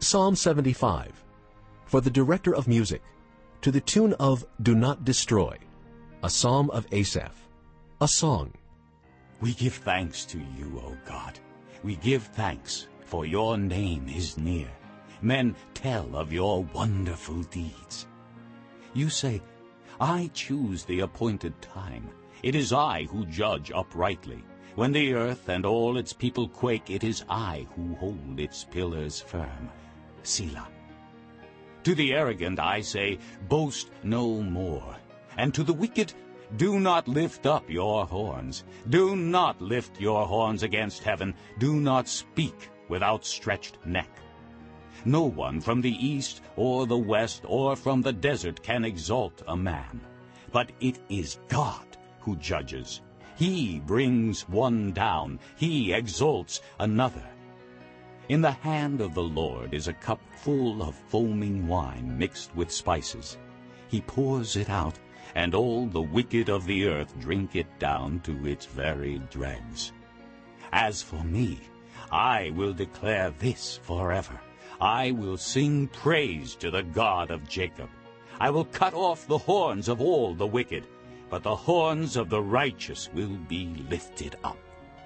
Psalm 75 For the director of music, to the tune of Do Not Destroy, a psalm of Asaph, a song. We give thanks to you, O God. We give thanks, for your name is near. Men tell of your wonderful deeds. You say, I choose the appointed time. It is I who judge uprightly. When the earth and all its people quake, it is I who hold its pillars firm. Selah. To the arrogant I say, boast no more. And to the wicked, do not lift up your horns. Do not lift your horns against heaven. Do not speak with outstretched neck. No one from the east or the west or from the desert can exalt a man. But it is God who judges. He brings one down. He exalts another. In the hand of the Lord is a cup full of foaming wine mixed with spices. He pours it out, and all the wicked of the earth drink it down to its very dregs. As for me, I will declare this forever. I will sing praise to the God of Jacob. I will cut off the horns of all the wicked, but the horns of the righteous will be lifted up.